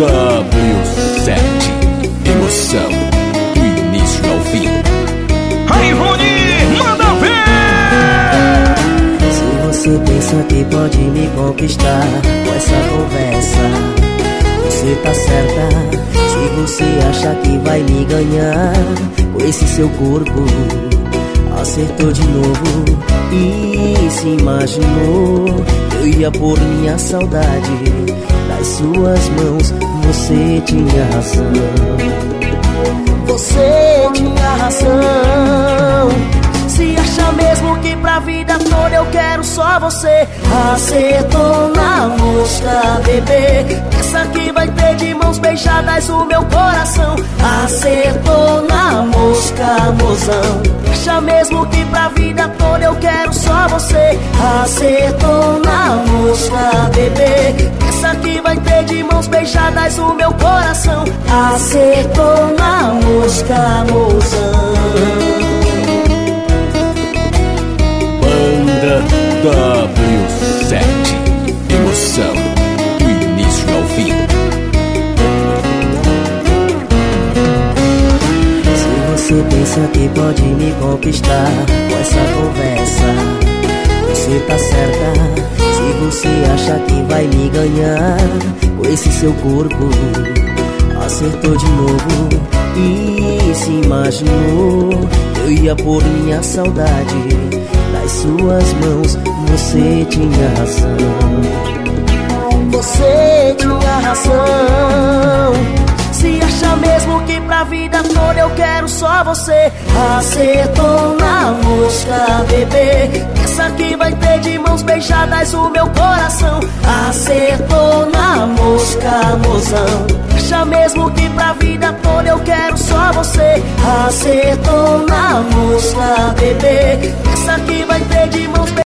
W7 Emoção do início ao fim. Aí, Rony, manda ver! Se você pensa que pode me conquistar com essa conversa, você tá certa. Se você acha que vai me ganhar com esse seu corpo, acertou de novo e se imaginou. Por minha saudade nas suas mãos. Você tinha razão. Você tinha razão. Se acha mesmo que pra vida toda eu quero só você Acertou na mosca, bebê Essa que vai ter de mãos beijadas o meu coração Acertou na mosca, mozão Acha mesmo que pra vida toda eu quero só você Acertou de mãos beijadas o meu coração Acertou na mosca, mozão Banda W7 Emoção do início ao fim. Se você pensa que pode me conquistar com essa conversa, você tá certa. Se você acha que vai me ganhar esse seu corpo, acertou de novo e se imaginou. Eu ia por minha saudade nas suas mãos. Você tinha razão. Você tinha razão. Se acha mesmo que pra vida toda eu quero só você Acertou na mosca, bebê Essa que vai ter de mãos beijadas o meu coração ilusão mesmo que pra vida toda eu quero só você. Acertou na música, bebê.